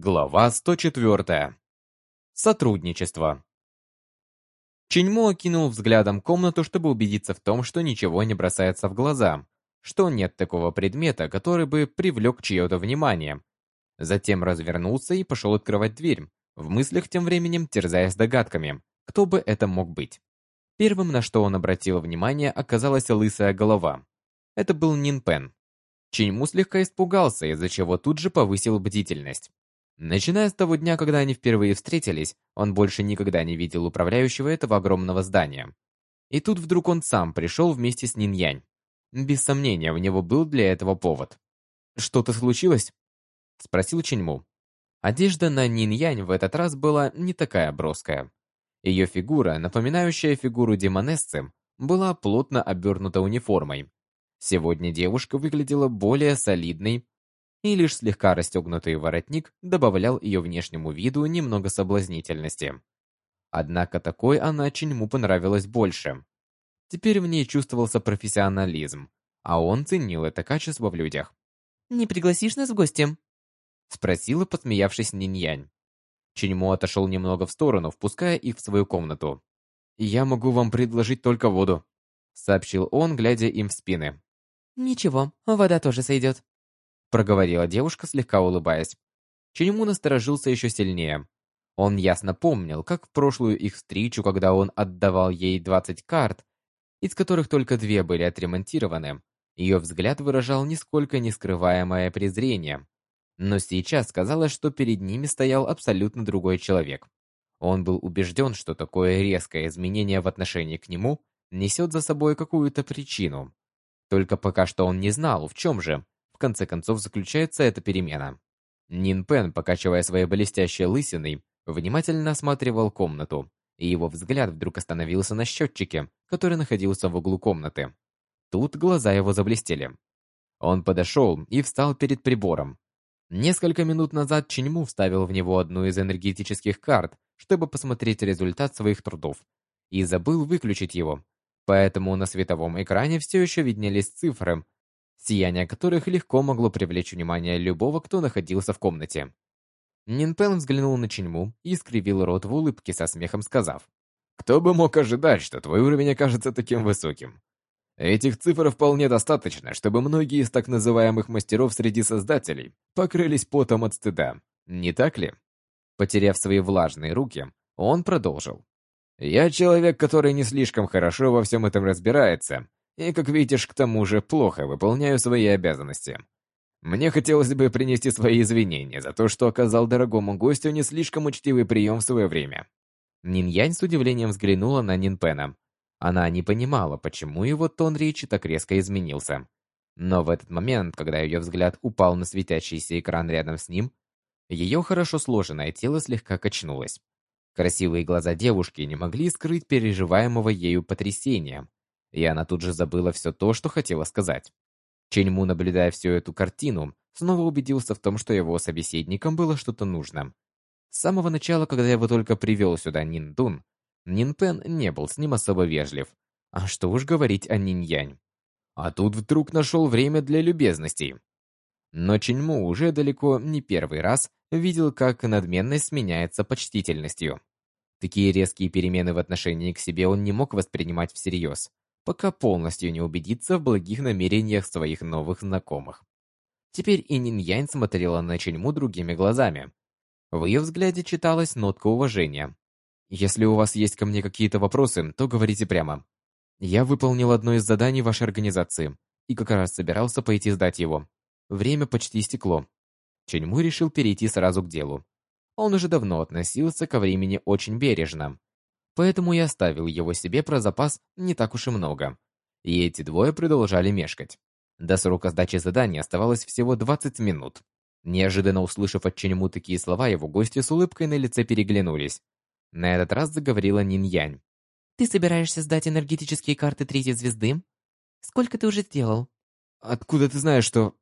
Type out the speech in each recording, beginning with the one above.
Глава 104. Сотрудничество. Чиньмо окинул взглядом комнату, чтобы убедиться в том, что ничего не бросается в глаза, что нет такого предмета, который бы привлек чье-то внимание. Затем развернулся и пошел открывать дверь, в мыслях тем временем терзаясь догадками, кто бы это мог быть. Первым, на что он обратил внимание, оказалась лысая голова. Это был Нин Пен. Слегка испугался, из-за чего тут же повысил бдительность. Начиная с того дня, когда они впервые встретились, он больше никогда не видел управляющего этого огромного здания. И тут вдруг он сам пришел вместе с Ниньянь. Без сомнения, у него был для этого повод. «Что-то случилось?» — спросил Чиньму. Одежда на Ниньянь в этот раз была не такая броская. Ее фигура, напоминающая фигуру демонессы, была плотно обернута униформой. Сегодня девушка выглядела более солидной, и лишь слегка расстегнутый воротник добавлял ее внешнему виду немного соблазнительности. Однако такой она Чиньму понравилась больше. Теперь в ней чувствовался профессионализм, а он ценил это качество в людях. «Не пригласишь нас в гости?» Спросила, посмеявшись Ниньянь. Чиньму отошел немного в сторону, впуская их в свою комнату. «Я могу вам предложить только воду», сообщил он, глядя им в спины. «Ничего, вода тоже сойдет», проговорила девушка, слегка улыбаясь. Чиньму насторожился еще сильнее. Он ясно помнил, как в прошлую их встречу, когда он отдавал ей 20 карт, из которых только две были отремонтированы, ее взгляд выражал нисколько не скрываемое презрение. Но сейчас казалось, что перед ними стоял абсолютно другой человек. Он был убежден, что такое резкое изменение в отношении к нему несет за собой какую-то причину. Только пока что он не знал, в чем же, в конце концов заключается эта перемена. Нин Пен, покачивая своей блестящей лысиной, внимательно осматривал комнату, и его взгляд вдруг остановился на счетчике, который находился в углу комнаты. Тут глаза его заблестели. Он подошел и встал перед прибором. Несколько минут назад Чиньму вставил в него одну из энергетических карт, чтобы посмотреть результат своих трудов, и забыл выключить его. Поэтому на световом экране все еще виднелись цифры, сияние которых легко могло привлечь внимание любого, кто находился в комнате. Нинпен взглянул на Чиньму и скривил рот в улыбке со смехом, сказав, «Кто бы мог ожидать, что твой уровень окажется таким высоким? Этих цифр вполне достаточно, чтобы многие из так называемых мастеров среди создателей покрылись потом от стыда, не так ли?» Потеряв свои влажные руки, он продолжил. «Я человек, который не слишком хорошо во всем этом разбирается, и, как видишь, к тому же плохо выполняю свои обязанности. Мне хотелось бы принести свои извинения за то, что оказал дорогому гостю не слишком учтивый прием в свое время. Нинь-Янь с удивлением взглянула на Нинпена. Она не понимала, почему его тон речи так резко изменился. Но в этот момент, когда ее взгляд упал на светящийся экран рядом с ним, ее хорошо сложенное тело слегка качнулось. Красивые глаза девушки не могли скрыть переживаемого ею потрясения, и она тут же забыла все то, что хотела сказать. Ченьму, наблюдая всю эту картину, снова убедился в том, что его собеседникам было что-то нужно. С самого начала, когда его только привел сюда Нин Дун, Нин Пен не был с ним особо вежлив. А что уж говорить о Нин Янь. А тут вдруг нашел время для любезностей. Но Ченьму уже далеко не первый раз видел, как надменность сменяется почтительностью. Такие резкие перемены в отношении к себе он не мог воспринимать всерьез пока полностью не убедится в благих намерениях своих новых знакомых. Теперь и Нин Янь смотрела на Ченьму другими глазами. В ее взгляде читалась нотка уважения. «Если у вас есть ко мне какие-то вопросы, то говорите прямо. Я выполнил одно из заданий вашей организации и как раз собирался пойти сдать его. Время почти истекло». Ченьму решил перейти сразу к делу. Он уже давно относился ко времени очень бережно поэтому я оставил его себе про запас не так уж и много. И эти двое продолжали мешкать. До срока сдачи задания оставалось всего 20 минут. Неожиданно услышав от Ченьму такие слова, его гости с улыбкой на лице переглянулись. На этот раз заговорила Нин Янь. «Ты собираешься сдать энергетические карты третьей звезды? Сколько ты уже сделал?» «Откуда ты знаешь, что...»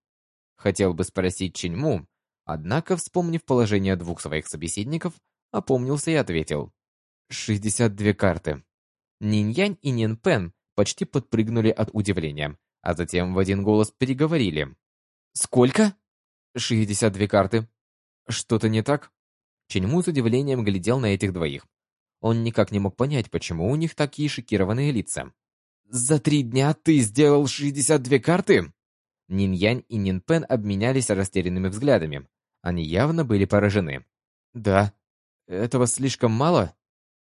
Хотел бы спросить Ченьму, однако, вспомнив положение двух своих собеседников, опомнился и ответил. 62 карты. Нинь-Янь и Нин-Пен почти подпрыгнули от удивления, а затем в один голос переговорили. «Сколько?» «62 карты». Что-то не так? Ченьму с удивлением глядел на этих двоих. Он никак не мог понять, почему у них такие шокированные лица. «За три дня ты сделал 62 карты?» Нин Янь и Нин Пен обменялись растерянными взглядами. Они явно были поражены. «Да. Этого слишком мало?»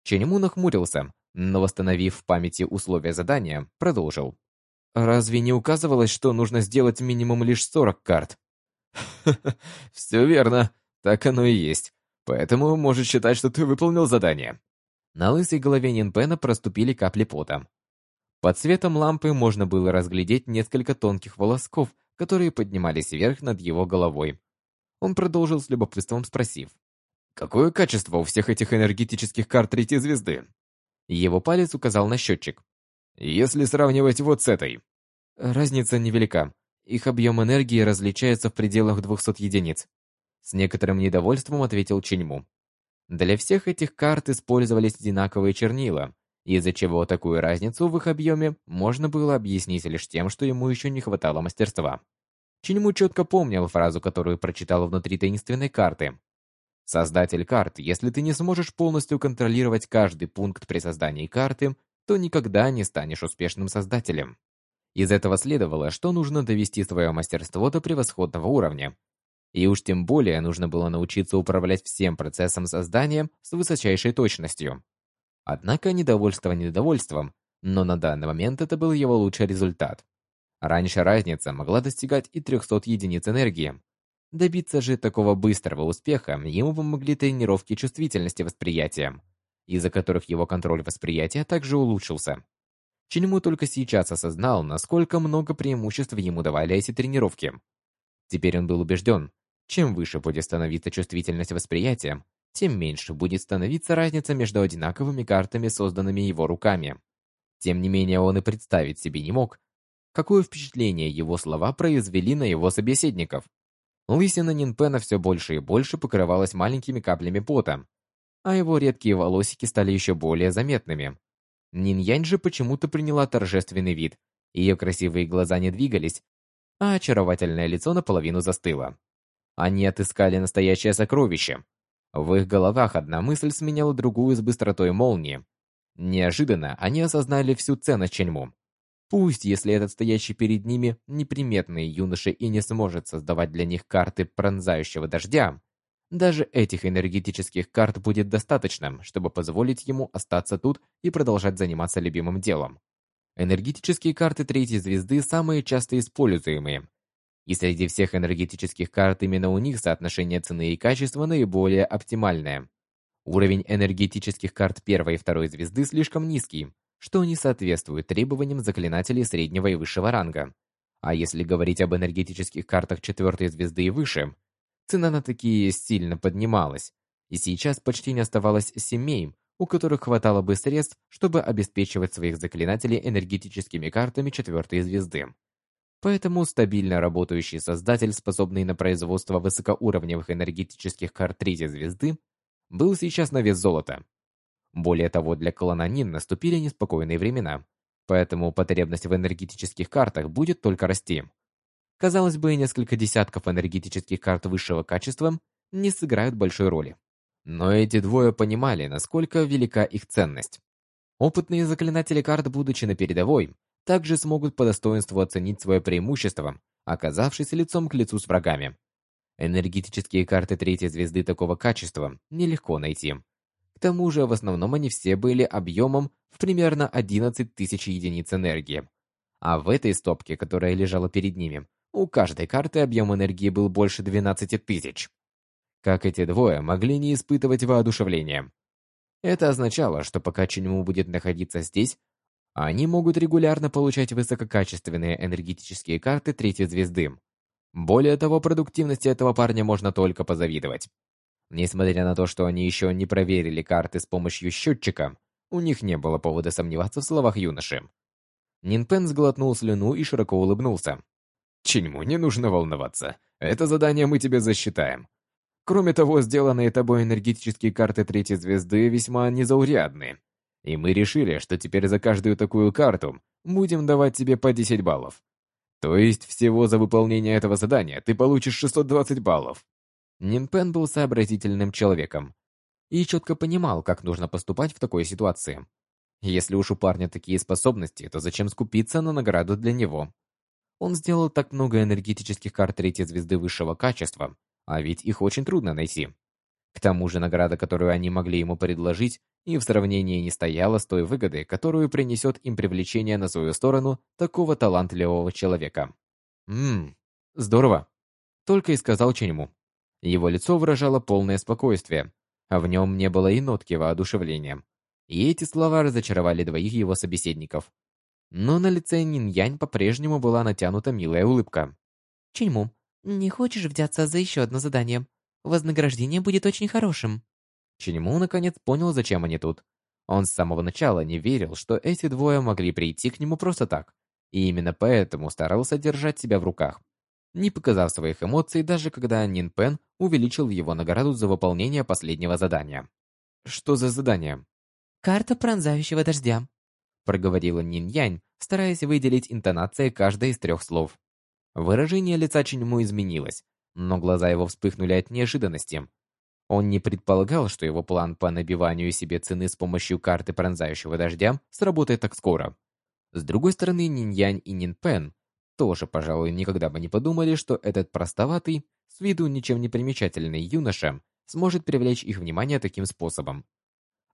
Ченьму нахмурился, но, восстановив в памяти условия задания, продолжил. «Разве не указывалось, что нужно сделать минимум лишь 40 карт?» «Все верно. Так оно и есть. Поэтому можешь считать, что ты выполнил задание». На лысой голове Нинпена проступили капли пота. Под светом лампы можно было разглядеть несколько тонких волосков, которые поднимались вверх над его головой. Он продолжил с любопытством спросив. «Какое качество у всех этих энергетических карт третьей звезды?» Его палец указал на счетчик. «Если сравнивать вот с этой». Разница невелика. Их объем энергии различается в пределах 200 единиц. С некоторым недовольством ответил Чиньму. Для всех этих карт использовались одинаковые чернила, из-за чего такую разницу в их объеме можно было объяснить лишь тем, что ему еще не хватало мастерства. Чиньму четко помнил фразу, которую прочитал внутри таинственной карты. «Создатель карт, если ты не сможешь полностью контролировать каждый пункт при создании карты, то никогда не станешь успешным создателем». Из этого следовало, что нужно довести свое мастерство до превосходного уровня. И уж тем более нужно было научиться управлять всем процессом создания с высочайшей точностью. Однако недовольство недовольством, но на данный момент это был его лучший результат. Раньше разница могла достигать и 300 единиц энергии. Добиться же такого быстрого успеха ему помогли тренировки чувствительности восприятия, из-за которых его контроль восприятия также улучшился. Чиньму только сейчас осознал, насколько много преимуществ ему давали эти тренировки. Теперь он был убежден, чем выше будет становиться чувствительность восприятия, тем меньше будет становиться разница между одинаковыми картами, созданными его руками. Тем не менее, он и представить себе не мог, какое впечатление его слова произвели на его собеседников. Лысина Нинпена все больше и больше покрывалась маленькими каплями пота, а его редкие волосики стали еще более заметными. Нин Янь же почему-то приняла торжественный вид. Ее красивые глаза не двигались, а очаровательное лицо наполовину застыло. Они отыскали настоящее сокровище. В их головах одна мысль сменяла другую с быстротой молнии. Неожиданно они осознали всю ценность Ченьму. Пусть, если этот стоящий перед ними неприметный юноша и не сможет создавать для них карты пронзающего дождя, даже этих энергетических карт будет достаточно, чтобы позволить ему остаться тут и продолжать заниматься любимым делом. Энергетические карты третьей звезды самые часто используемые, и среди всех энергетических карт именно у них соотношение цены и качества наиболее оптимальное. Уровень энергетических карт первой и второй звезды слишком низкий, что не соответствует требованиям заклинателей среднего и высшего ранга. А если говорить об энергетических картах четвертой звезды и выше, цена на такие сильно поднималась, и сейчас почти не оставалось семей, у которых хватало бы средств, чтобы обеспечивать своих заклинателей энергетическими картами четвертой звезды. Поэтому стабильно работающий создатель, способный на производство высокоуровневых энергетических карт третьей звезды, был сейчас на вес золота. Более того, для Колонанин наступили неспокойные времена, поэтому потребность в энергетических картах будет только расти. Казалось бы, несколько десятков энергетических карт высшего качества не сыграют большой роли. Но эти двое понимали, насколько велика их ценность. Опытные заклинатели карт, будучи на передовой, также смогут по достоинству оценить свое преимущество, оказавшись лицом к лицу с врагами. Энергетические карты третьей звезды такого качества нелегко найти. К тому же, в основном они все были объемом в примерно 11 тысяч единиц энергии. А в этой стопке, которая лежала перед ними, у каждой карты объем энергии был больше 12 тысяч. Как эти двое могли не испытывать воодушевления? Это означало, что пока Чиньму будет находиться здесь, они могут регулярно получать высококачественные энергетические карты третьей звезды. Более того, продуктивности этого парня можно только позавидовать. Несмотря на то, что они еще не проверили карты с помощью счетчика, у них не было повода сомневаться в словах юноши. Нинпен сглотнул слюну и широко улыбнулся. «Чиньму, не нужно волноваться. Это задание мы тебе засчитаем. Кроме того, сделанные тобой энергетические карты третьей звезды весьма незаурядные. И мы решили, что теперь за каждую такую карту будем давать тебе по 10 баллов. То есть всего за выполнение этого задания ты получишь 620 баллов. Нинпен был сообразительным человеком и четко понимал, как нужно поступать в такой ситуации. Если уж у парня такие способности, то зачем скупиться на награду для него? Он сделал так много энергетических карт третьей звезды высшего качества, а ведь их очень трудно найти. К тому же награда, которую они могли ему предложить, и в сравнении не стояла с той выгодой, которую принесет им привлечение на свою сторону такого талантливого человека. «Ммм, здорово!» Только и сказал Ченьму. Его лицо выражало полное спокойствие, а в нем не было и нотки воодушевления. И эти слова разочаровали двоих его собеседников. Но на лице Нин-Янь по-прежнему была натянута милая улыбка. «Ченьму, не хочешь взяться за еще одно задание? Вознаграждение будет очень хорошим». Ченьму наконец понял, зачем они тут. Он с самого начала не верил, что эти двое могли прийти к нему просто так, и именно поэтому старался держать себя в руках, не показав своих эмоций, даже когда Нин Пен увеличил его награду за выполнение последнего задания. «Что за задание?» «Карта пронзающего дождя», проговорила Нин Янь, стараясь выделить интонации каждой из трех слов. Выражение лица Чиньму изменилось, но глаза его вспыхнули от неожиданности. Он не предполагал, что его план по набиванию себе цены с помощью карты пронзающего дождя сработает так скоро. С другой стороны, Нин Янь и Нин Пен тоже, пожалуй, никогда бы не подумали, что этот простоватый, с виду ничем не примечательный юноша сможет привлечь их внимание таким способом.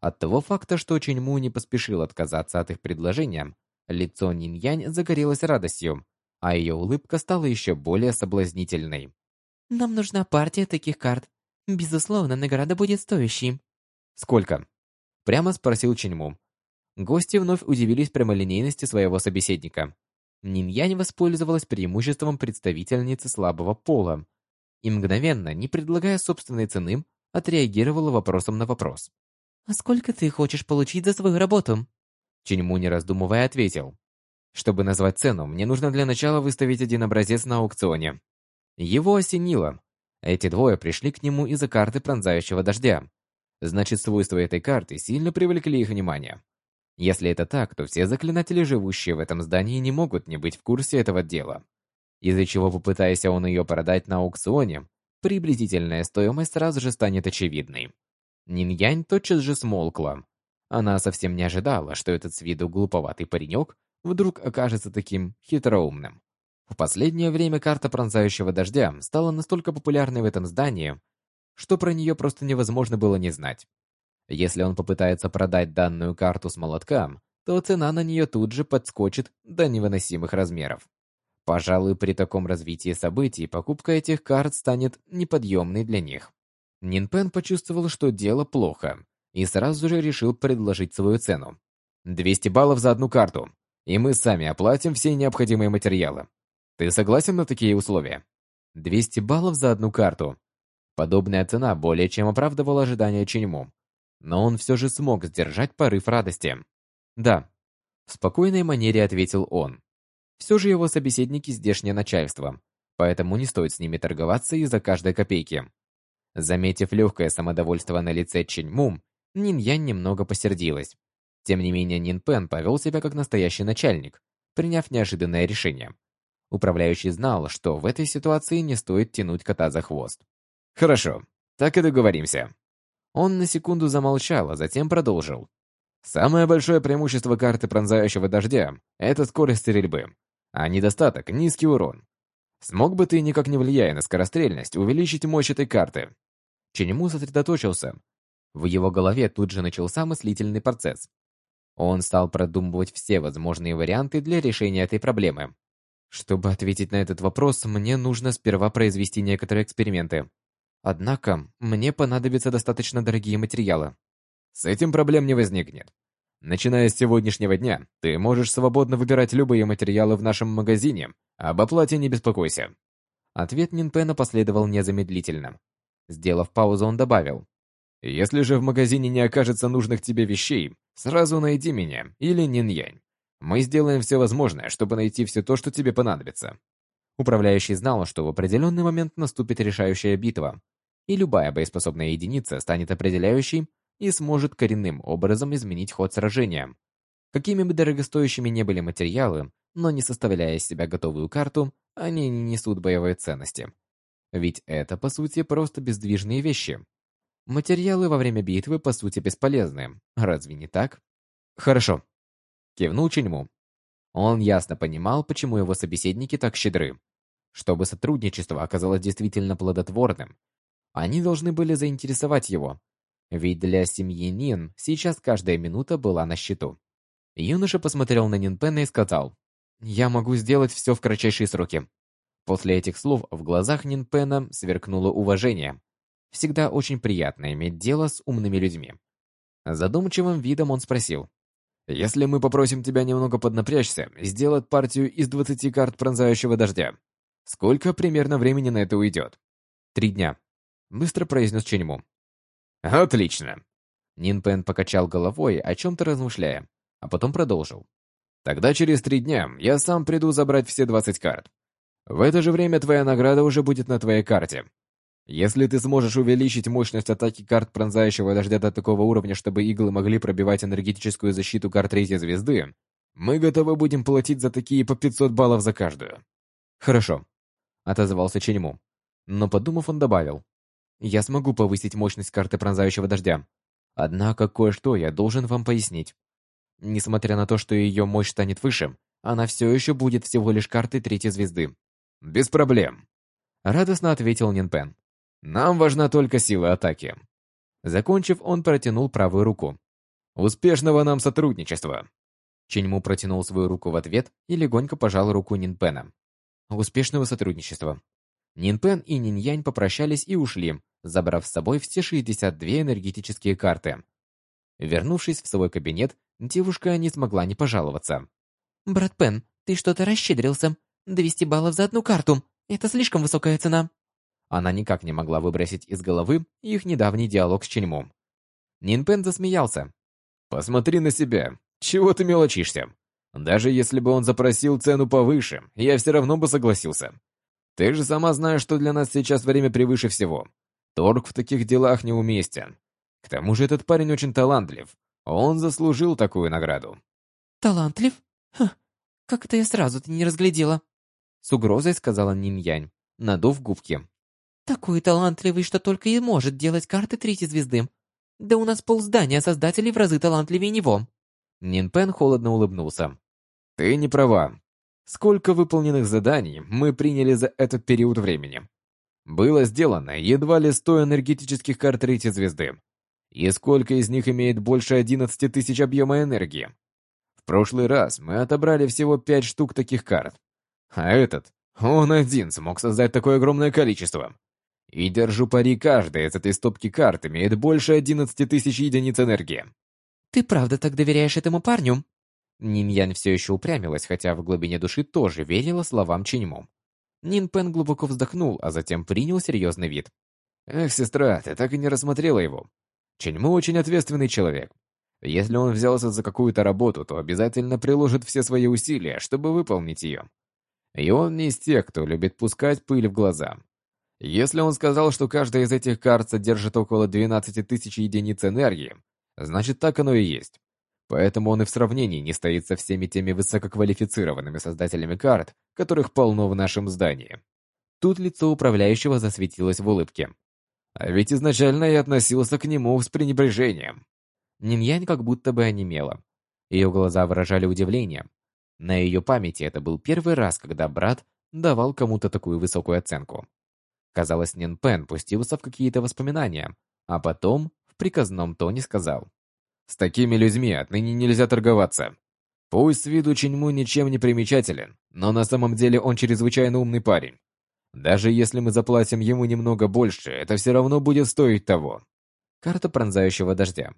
От того факта, что Ченьму не поспешил отказаться от их предложения, лицо Нин Янь загорелось радостью, а ее улыбка стала еще более соблазнительной. «Нам нужна партия таких карт. Безусловно, награда будет стоящей». «Сколько?» Прямо спросил Ченьму. Гости вновь удивились прямолинейности своего собеседника. Нин Янь воспользовалась преимуществом представительницы слабого пола и мгновенно, не предлагая собственной цены, отреагировала вопросом на вопрос. «А сколько ты хочешь получить за свою работу?» Ченьму, не раздумывая, ответил. «Чтобы назвать цену, мне нужно для начала выставить один образец на аукционе». Его осенило. Эти двое пришли к нему из-за карты пронзающего дождя. Значит, свойства этой карты сильно привлекли их внимание. Если это так, то все заклинатели, живущие в этом здании, не могут не быть в курсе этого дела. Из-за чего, попытаясь он ее продать на аукционе, приблизительная стоимость сразу же станет очевидной. Нинь-Янь тотчас же смолкла. Она совсем не ожидала, что этот с виду глуповатый паренек вдруг окажется таким хитроумным. В последнее время карта пронзающего дождя стала настолько популярной в этом здании, что про нее просто невозможно было не знать. Если он попытается продать данную карту с молотком, то цена на нее тут же подскочит до невыносимых размеров. Пожалуй, при таком развитии событий покупка этих карт станет неподъемной для них. Нинпен почувствовал, что дело плохо, и сразу же решил предложить свою цену. 200 баллов за одну карту, и мы сами оплатим все необходимые материалы. Ты согласен на такие условия? 200 баллов за одну карту. Подобная цена более чем оправдывала ожидания Чиньму, но он все же смог сдержать порыв радости. «Да», — в спокойной манере ответил он. Все же его собеседники здешнее начальство, поэтому не стоит с ними торговаться из-за каждой копейки. Заметив легкое самодовольство на лице Чинь Мум, Нин Янь немного посердилась. Тем не менее, Нин Пен повел себя как настоящий начальник, приняв неожиданное решение. Управляющий знал, что в этой ситуации не стоит тянуть кота за хвост. «Хорошо, так и договоримся», он на секунду замолчал, а затем продолжил. Самое большое преимущество карты пронзающего дождя — это скорость стрельбы, а недостаток — низкий урон. Смог бы ты, никак не влияя на скорострельность, увеличить мощь этой карты? Ченему сосредоточился. В его голове тут же начался мыслительный процесс. Он стал продумывать все возможные варианты для решения этой проблемы. Чтобы ответить на этот вопрос, мне нужно сперва произвести некоторые эксперименты. Однако, мне понадобятся достаточно дорогие материалы. С этим проблем не возникнет. Начиная с сегодняшнего дня, ты можешь свободно выбирать любые материалы в нашем магазине, об оплате не беспокойся. Ответ Нинпена последовал незамедлительно. Сделав паузу, он добавил. Если же в магазине не окажется нужных тебе вещей, сразу найди меня или Ниньянь. Мы сделаем все возможное, чтобы найти все то, что тебе понадобится. Управляющий знал, что в определенный момент наступит решающая битва, и любая боеспособная единица станет определяющей и сможет коренным образом изменить ход сражения. Какими бы дорогостоящими не были материалы, но не составляя из себя готовую карту, они не несут боевой ценности. Ведь это, по сути, просто бездвижные вещи. Материалы во время битвы, по сути, бесполезны. Разве не так? Хорошо. Кивнул Ченьму. Он ясно понимал, почему его собеседники так щедры. Чтобы сотрудничество оказалось действительно плодотворным, они должны были заинтересовать его. Ведь для семьи Нин сейчас каждая минута была на счету. Юноша посмотрел на Нинпена и сказал, «Я могу сделать все в кратчайшие сроки». После этих слов в глазах Нинпена сверкнуло уважение. Всегда очень приятно иметь дело с умными людьми. Задумчивым видом он спросил, «Если мы попросим тебя немного поднапрячься и сделать партию из 20 карт пронзающего дождя, сколько примерно времени на это уйдет?» «Три дня», — быстро произнес Ченьму. «Отлично!» Нин Пен покачал головой, о чем-то размышляя, а потом продолжил. «Тогда через три дня я сам приду забрать все 20 карт. В это же время твоя награда уже будет на твоей карте. Если ты сможешь увеличить мощность атаки карт пронзающего дождя до такого уровня, чтобы иглы могли пробивать энергетическую защиту карт третьей звезды, мы готовы будем платить за такие по 500 баллов за каждую. Хорошо, отозвался Ченьму. Но подумав, он добавил. Я смогу повысить мощность карты пронзающего дождя. Однако кое-что я должен вам пояснить. Несмотря на то, что ее мощь станет выше, она все еще будет всего лишь картой третьей звезды. Без проблем. Радостно ответил Нинпен. Нам важна только сила атаки. Закончив, он протянул правую руку. Успешного нам сотрудничества. Ченьму протянул свою руку в ответ и легонько пожал руку Нинпена. Успешного сотрудничества. Нинпен и Ниньянь попрощались и ушли, забрав с собой все 62 энергетические карты. Вернувшись в свой кабинет, девушка не смогла не пожаловаться. «Брат Пен, ты что-то расщедрился. 200 баллов за одну карту. Это слишком высокая цена». Она никак не могла выбросить из головы их недавний диалог с Ченьмом. Нинпен засмеялся. «Посмотри на себя. Чего ты мелочишься? Даже если бы он запросил цену повыше, я все равно бы согласился. Ты же сама знаешь, что для нас сейчас время превыше всего. Торг в таких делах неуместен. К тому же этот парень очень талантлив. Он заслужил такую награду». «Талантлив? Ха, как это я сразу-то не разглядела?» С угрозой сказала Нинь-Янь, надув губки. Такой талантливый, что только и может делать карты третьей звезды. Да у нас полздания создателей в разы талантливее него. Нин Пен холодно улыбнулся. Ты не права. Сколько выполненных заданий мы приняли за этот период времени? Было сделано едва ли 100 энергетических карт третьей звезды. И сколько из них имеет больше 11 тысяч объема энергии? В прошлый раз мы отобрали всего 5 штук таких карт. А этот, он один смог создать такое огромное количество. И держу пари, каждая из этой стопки карт имеет больше 11 тысяч единиц энергии. Ты правда так доверяешь этому парню? Ниньян все еще упрямилась, хотя в глубине души тоже верила словам Чиньму. Нин Пен глубоко вздохнул, а затем принял серьезный вид. «Эх, сестра, ты так и не рассмотрела его. Чиньму очень ответственный человек. Если он взялся за какую-то работу, то обязательно приложит все свои усилия, чтобы выполнить ее. И он не из тех, кто любит пускать пыль в глаза. Если он сказал, что каждая из этих карт содержит около 12 тысяч единиц энергии, значит так оно и есть. Поэтому он и в сравнении не стоит со всеми теми высококвалифицированными создателями карт, которых полно в нашем здании. Тут лицо управляющего засветилось в улыбке. А ведь изначально я относился к нему с пренебрежением. Ниньянь как будто бы онемела. Ее глаза выражали удивление. На ее памяти это был первый раз, когда брат давал кому-то такую высокую оценку. Казалось, Нин Пен пустился в какие-то воспоминания, а потом в приказном тоне сказал. «С такими людьми отныне нельзя торговаться. Пусть с виду Чиньму ничем не примечателен, но на самом деле он чрезвычайно умный парень. Даже если мы заплатим ему немного больше, это все равно будет стоить того». Карта пронзающего дождя.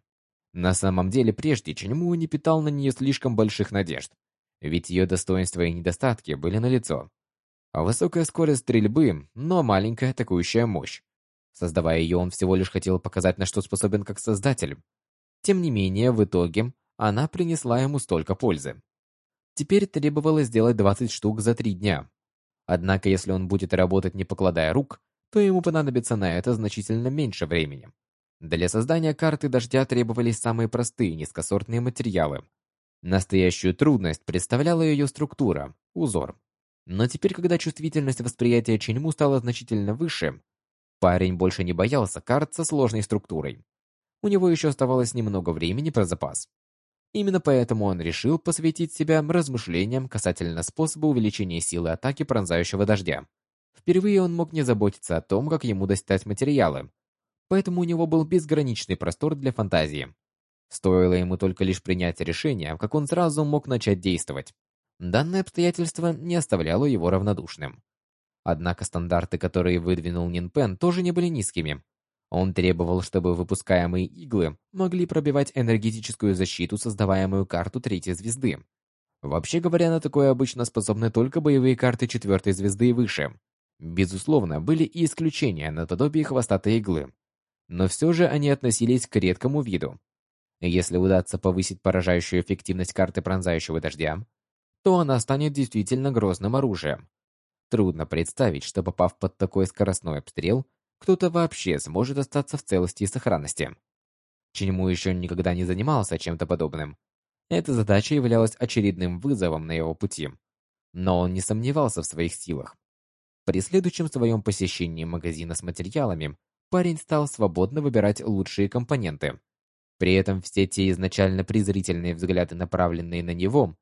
На самом деле, прежде Чиньму не питал на нее слишком больших надежд, ведь ее достоинства и недостатки были налицо. Высокая скорость стрельбы, но маленькая атакующая мощь. Создавая ее, он всего лишь хотел показать, на что способен как создатель. Тем не менее, в итоге, она принесла ему столько пользы. Теперь требовалось сделать 20 штук за 3 дня. Однако, если он будет работать не покладая рук, то ему понадобится на это значительно меньше времени. Для создания карты дождя требовались самые простые низкосортные материалы. Настоящую трудность представляла ее структура, узор. Но теперь, когда чувствительность восприятия Ченьму стала значительно выше, парень больше не боялся карт со сложной структурой. У него еще оставалось немного времени про запас. Именно поэтому он решил посвятить себя размышлениям касательно способа увеличения силы атаки пронзающего дождя. Впервые он мог не заботиться о том, как ему достать материалы, поэтому у него был безграничный простор для фантазии. Стоило ему только лишь принять решение, как он сразу мог начать действовать. Данное обстоятельство не оставляло его равнодушным. Однако стандарты, которые выдвинул Нинпен, тоже не были низкими. Он требовал, чтобы выпускаемые иглы могли пробивать энергетическую защиту, создаваемую карту третьей звезды. Вообще говоря, на такое обычно способны только боевые карты четвертой звезды и выше. Безусловно, были и исключения наподобие хвостатой иглы. Но все же они относились к редкому виду. Если удастся повысить поражающую эффективность карты пронзающего дождя, то она станет действительно грозным оружием. Трудно представить, что попав под такой скоростной обстрел, кто-то вообще сможет остаться в целости и сохранности. Чему еще никогда не занимался чем-то подобным. Эта задача являлась очередным вызовом на его пути. Но он не сомневался в своих силах. При следующем своем посещении магазина с материалами парень стал свободно выбирать лучшие компоненты. При этом все те изначально презрительные взгляды, направленные на него,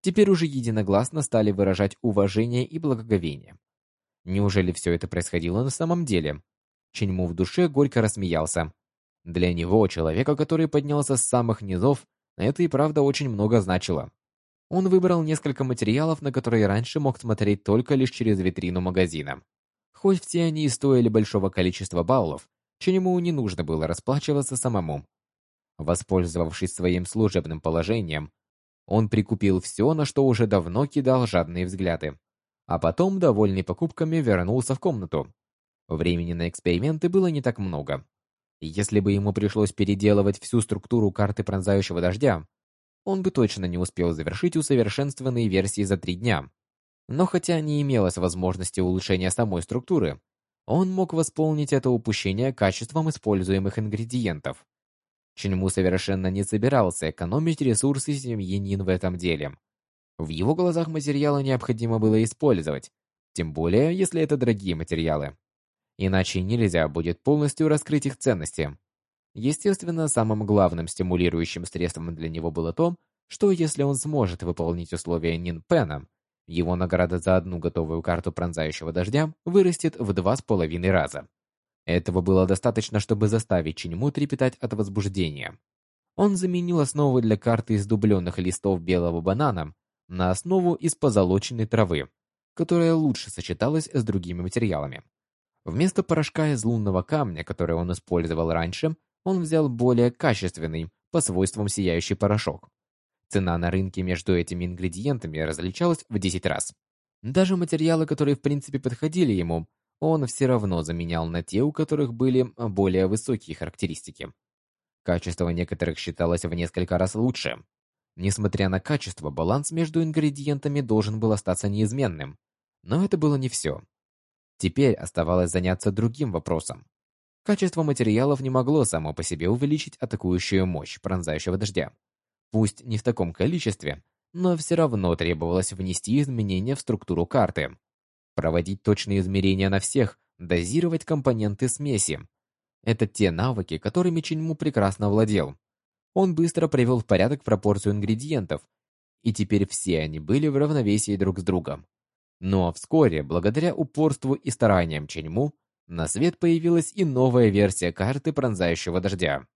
теперь уже единогласно стали выражать уважение и благоговение. Неужели все это происходило на самом деле? Ченьму в душе горько рассмеялся. Для него, человека, который поднялся с самых низов, это и правда очень много значило. Он выбрал несколько материалов, на которые раньше мог смотреть только лишь через витрину магазина. Хоть все они и стоили большого количества баллов, Ченьму не нужно было расплачиваться самому. Воспользовавшись своим служебным положением, он прикупил все, на что уже давно кидал жадные взгляды. А потом, довольный покупками, вернулся в комнату. Времени на эксперименты было не так много. Если бы ему пришлось переделывать всю структуру карты пронзающего дождя, он бы точно не успел завершить усовершенствованные версии за три дня. Но хотя не имелось возможности улучшения самой структуры, он мог восполнить это упущение качеством используемых ингредиентов. Чиньму совершенно не собирался экономить ресурсы семьи Нин в этом деле. В его глазах материалы необходимо было использовать, тем более, если это дорогие материалы. Иначе нельзя будет полностью раскрыть их ценности. Естественно, самым главным стимулирующим средством для него было то, что если он сможет выполнить условия Нин Пена, его награда за одну готовую карту пронзающего дождя вырастет в два с половиной раза. Этого было достаточно, чтобы заставить Чиньму трепетать от возбуждения. Он заменил основу для карты из дубленных листов белого банана на основу из позолоченной травы, которая лучше сочеталась с другими материалами. Вместо порошка из лунного камня, который он использовал раньше, он взял более качественный, по свойствам сияющий порошок. Цена на рынке между этими ингредиентами различалась в 10 раз. Даже материалы, которые в принципе подходили ему, он все равно заменял на те, у которых были а, более высокие характеристики. Качество некоторых считалось в несколько раз лучше. Несмотря на качество, баланс между ингредиентами должен был остаться неизменным. Но это было не все. Теперь оставалось заняться другим вопросом. Качество материалов не могло само по себе увеличить атакующую мощь пронзающего дождя. Пусть не в таком количестве, но все равно требовалось внести изменения в структуру карты проводить точные измерения на всех, дозировать компоненты смеси. Это те навыки, которыми Чиньму прекрасно владел. Он быстро привел в порядок пропорцию ингредиентов, и теперь все они были в равновесии друг с другом. Но вскоре, благодаря упорству и стараниям Ченьму, на свет появилась и новая версия карты пронзающего дождя.